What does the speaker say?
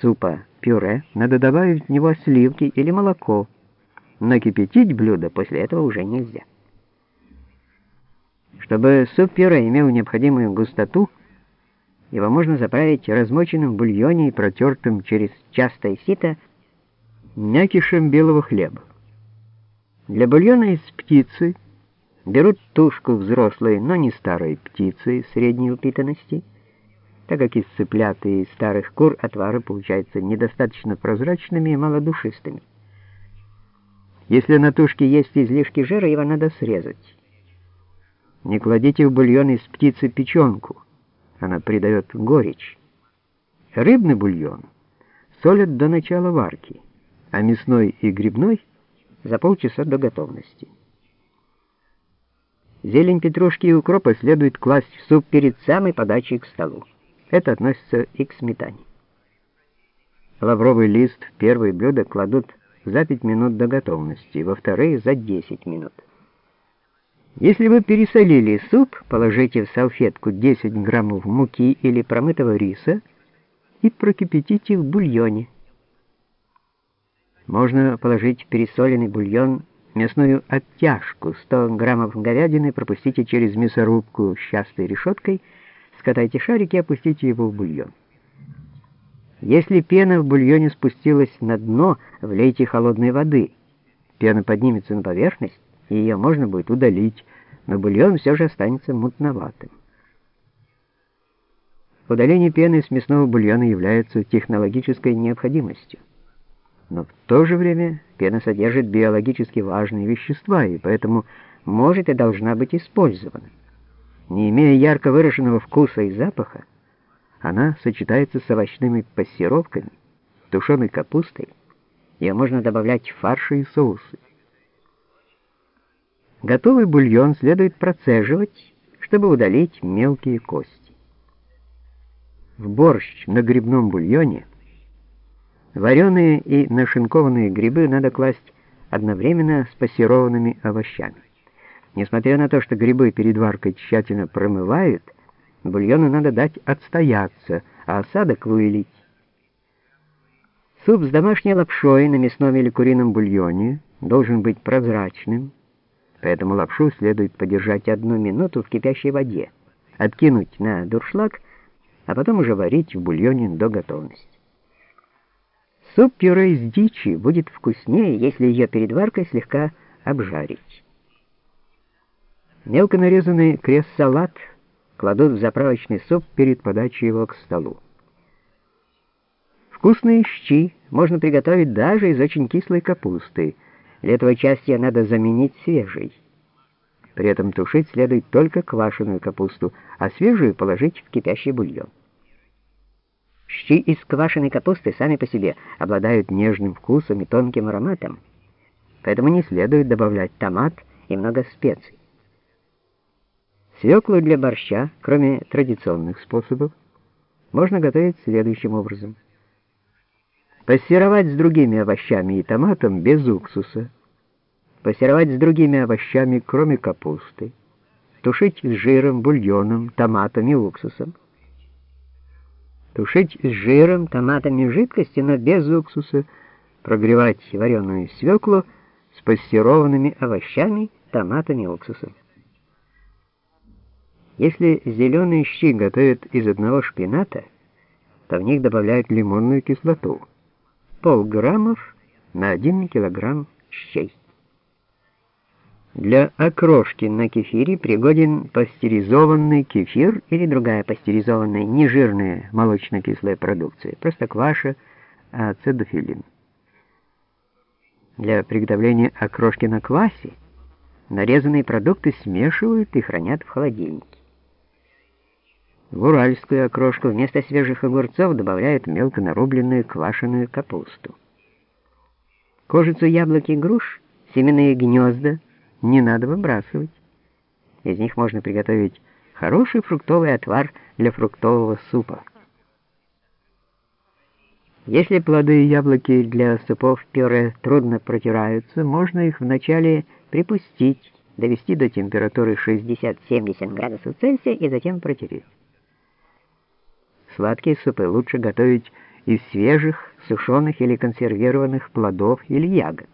супа пюре, надо добавить в него сливки или молоко, но кипятить блюдо после этого уже нельзя. Чтобы суп-пюре имел необходимую густоту, его можно заправить размоченным в бульоне и протертым через частое сито мякишем белого хлеба. Для бульона из птицы берут тушку взрослой, но не старой птицы средней упитанности, так как из цыплят и старых кур отвары получаются недостаточно прозрачными и малодушистыми. Если на тушке есть излишки жира, его надо срезать. Не кладите в бульон из птицы печенку, она придает горечь. Рыбный бульон солят до начала варки, а мясной и грибной за полчаса до готовности. Зелень петрушки и укропа следует класть в суп перед самой подачей к столу. Это относится и к сметане. Лавровый лист в первое блюдо кладут за 5 минут до готовности, во вторые за 10 минут. Если вы пересолили суп, положите в салфетку 10 граммов муки или промытого риса и прокипятите в бульоне. Можно положить пересоленный бульон мясную оттяжку, 100 граммов говядины пропустите через мясорубку с частой решеткой, скатайте шарик и опустите его в бульон. Если пена в бульоне спустилась на дно, влейте холодной воды. Пена поднимется на поверхность, и ее можно будет удалить, но бульон все же останется мутноватым. Удаление пены с мясного бульона является технологической необходимостью. Но в то же время пена содержит биологически важные вещества, и поэтому может и должна быть использована. Не имея ярко выраженного вкуса и запаха, она сочетается с овощными пассировками, тушеной капустой, ее можно добавлять в фарши и соусы. Готовый бульон следует процеживать, чтобы удалить мелкие кости. В борщ на грибном бульоне вареные и нашинкованные грибы надо класть одновременно с пассерованными овощами. Несмотря на то, что грибы перед варкой тщательно промывают, бульону надо дать отстояться, а осадок вылить. Суп с домашней лапшой на мясном или курином бульоне должен быть прозрачным, поэтому лапшу следует подержать одну минуту в кипящей воде, откинуть на дуршлаг, а потом уже варить в бульоне до готовности. Суп-пюре из дичи будет вкуснее, если ее перед варкой слегка обжарить. Мелко нарезанный крест-салат кладут в заправочный суп перед подачей его к столу. Вкусные щи можно приготовить даже из очень кислой капусты, Летовой части надо заменить свежей. При этом тушить следует только квашеную капусту, а свежую положить в кипящий бульон. Щи из квашеной капусты сами по себе обладают нежным вкусом и тонким ароматом, поэтому не следует добавлять томат и много специй. Свеклу для борща, кроме традиционных способов, можно готовить следующим образом. Пассеровать с другими овощами и томатом без уксуса. Пассеровать с другими овощами, кроме капусты. Тушить с жиром, бульоном, томатом и уксусом. Тушить с жиром, томатами жидкости, но без уксуса. Прогревать вареную свеклу с пассерованными овощами, томатами и уксусом. Если зеленые щи готовят из одного шпината, то в них добавляют лимонную кислоту полграммов на 1 килограмм щей. Для окрошки на кефире пригоден пастеризованный кефир или другая пастеризованная нежирная молочно-кислая продукция, простокваша, ацидофилин. Для приготовления окрошки на квасе нарезанные продукты смешивают и хранят в холодильнике. В уральскую окрошку вместо свежих огурцов добавляют мелко нарубленную квашеную капусту. Кожицу яблок и груш, семенные гнезда не надо выбрасывать. Из них можно приготовить хороший фруктовый отвар для фруктового супа. Если плоды и яблоки для супов пюре трудно протираются, можно их вначале припустить, довести до температуры 60-70 градусов Цельсия и затем протереть. Сладкие супы лучше готовить из свежих, сушеных или консервированных плодов или ягод.